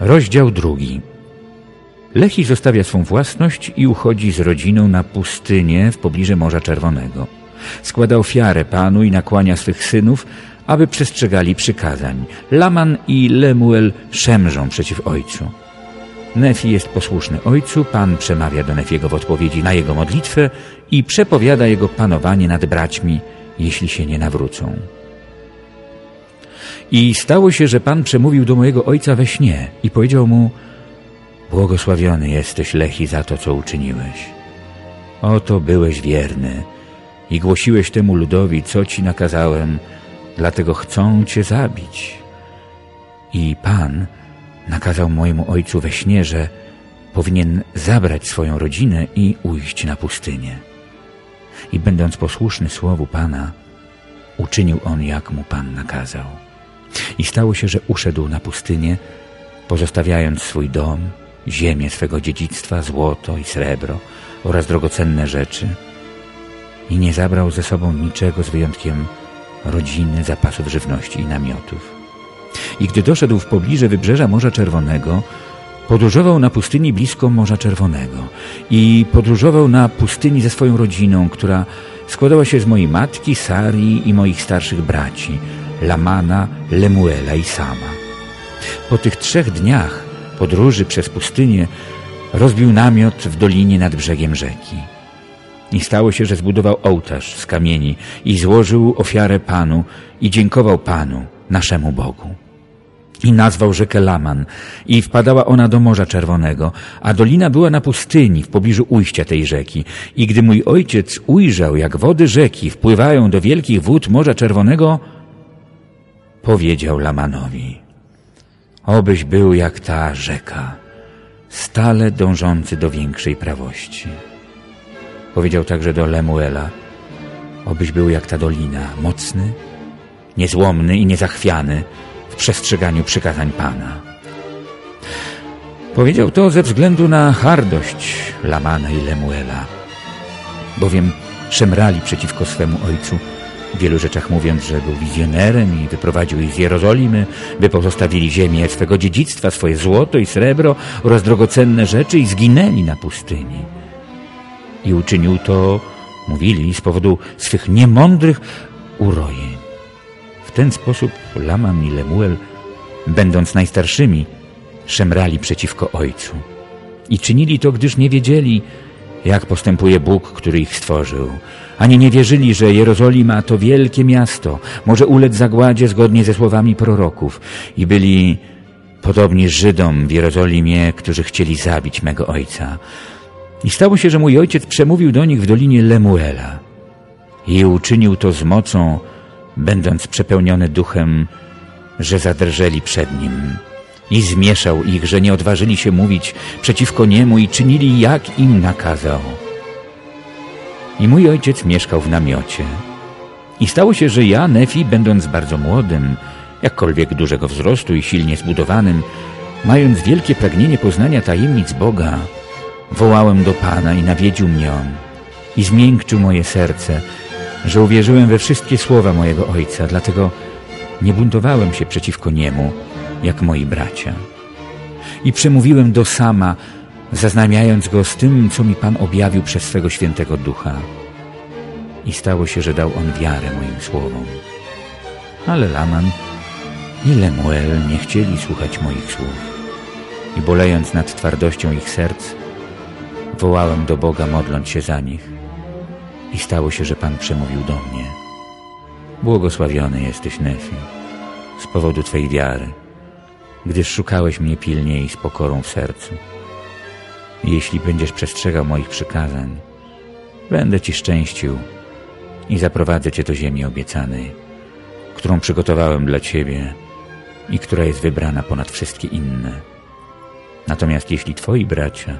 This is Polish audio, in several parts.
Rozdział drugi. Lechi zostawia swą własność i uchodzi z rodziną na pustynię w pobliżu Morza Czerwonego. Składa ofiarę Panu i nakłania swych synów, aby przestrzegali przykazań. Laman i Lemuel szemrzą przeciw ojcu. Nefi jest posłuszny ojcu, Pan przemawia do Nefiego w odpowiedzi na jego modlitwę i przepowiada jego panowanie nad braćmi, jeśli się nie nawrócą. I stało się, że Pan przemówił do mojego ojca we śnie i powiedział mu Błogosławiony jesteś, Lechi, za to, co uczyniłeś. Oto byłeś wierny i głosiłeś temu ludowi, co ci nakazałem, dlatego chcą cię zabić. I Pan nakazał mojemu ojcu we śnie, że powinien zabrać swoją rodzinę i ujść na pustynię. I będąc posłuszny słowu Pana, uczynił on, jak mu Pan nakazał. I stało się, że uszedł na pustynię, pozostawiając swój dom, ziemię swego dziedzictwa, złoto i srebro oraz drogocenne rzeczy i nie zabrał ze sobą niczego z wyjątkiem rodziny, zapasów żywności i namiotów. I gdy doszedł w pobliże wybrzeża Morza Czerwonego, podróżował na pustyni blisko Morza Czerwonego i podróżował na pustyni ze swoją rodziną, która składała się z mojej matki, Sarii i moich starszych braci, Lamana, Lemuela i Sama. Po tych trzech dniach podróży przez pustynię rozbił namiot w dolinie nad brzegiem rzeki. I stało się, że zbudował ołtarz z kamieni i złożył ofiarę Panu i dziękował Panu, naszemu Bogu. I nazwał rzekę Laman i wpadała ona do Morza Czerwonego, a dolina była na pustyni w pobliżu ujścia tej rzeki. I gdy mój ojciec ujrzał, jak wody rzeki wpływają do wielkich wód Morza Czerwonego, powiedział Lamanowi, obyś był jak ta rzeka, stale dążący do większej prawości. Powiedział także do Lemuela, obyś był jak ta dolina, mocny, niezłomny i niezachwiany w przestrzeganiu przykazań Pana. Powiedział to ze względu na hardość Lamana i Lemuela, bowiem szemrali przeciwko swemu ojcu, w wielu rzeczach mówiąc, że był wizjonerem i wyprowadził ich z Jerozolimy, by pozostawili ziemię swego dziedzictwa, swoje złoto i srebro oraz drogocenne rzeczy i zginęli na pustyni. I uczynił to, mówili, z powodu swych niemądrych urojeń. W ten sposób Laman i Lemuel, będąc najstarszymi, szemrali przeciwko ojcu. I czynili to, gdyż nie wiedzieli, jak postępuje Bóg, który ich stworzył. Ani nie wierzyli, że Jerozolima to wielkie miasto, może ulec zagładzie zgodnie ze słowami proroków i byli podobni Żydom w Jerozolimie, którzy chcieli zabić mego ojca. I stało się, że mój ojciec przemówił do nich w dolinie Lemuela i uczynił to z mocą, będąc przepełniony duchem, że zadrżeli przed nim i zmieszał ich, że nie odważyli się mówić przeciwko niemu i czynili, jak im nakazał. I mój ojciec mieszkał w namiocie. I stało się, że ja, Nefi, będąc bardzo młodym, jakkolwiek dużego wzrostu i silnie zbudowanym, mając wielkie pragnienie poznania tajemnic Boga, wołałem do Pana i nawiedził mnie On i zmiękczył moje serce, że uwierzyłem we wszystkie słowa mojego Ojca, dlatego nie buntowałem się przeciwko Niemu, jak moi bracia. I przemówiłem do Sama, zaznamiając go z tym, co mi Pan objawił przez swego świętego ducha. I stało się, że dał on wiarę moim słowom. Ale Laman i Lemuel nie chcieli słuchać moich słów. I bolejąc nad twardością ich serc, wołałem do Boga, modląc się za nich. I stało się, że Pan przemówił do mnie. Błogosławiony jesteś, Nefi, z powodu Twej wiary, gdyż szukałeś mnie pilnie i z pokorą w sercu. Jeśli będziesz przestrzegał moich przykazań, będę Ci szczęścił i zaprowadzę Cię do ziemi obiecanej, którą przygotowałem dla Ciebie i która jest wybrana ponad wszystkie inne. Natomiast jeśli Twoi bracia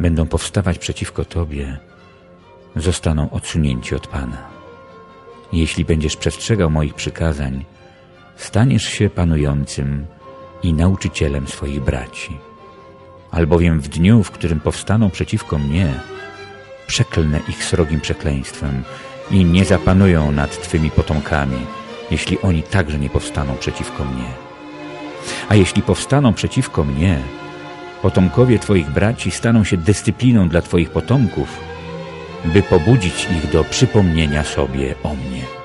będą powstawać przeciwko Tobie, zostaną odsunięci od Pana. Jeśli będziesz przestrzegał moich przykazań, staniesz się panującym i nauczycielem swoich braci albowiem w dniu, w którym powstaną przeciwko mnie, przeklnę ich srogim przekleństwem i nie zapanują nad Twymi potomkami, jeśli oni także nie powstaną przeciwko mnie. A jeśli powstaną przeciwko mnie, potomkowie Twoich braci staną się dyscypliną dla Twoich potomków, by pobudzić ich do przypomnienia sobie o mnie.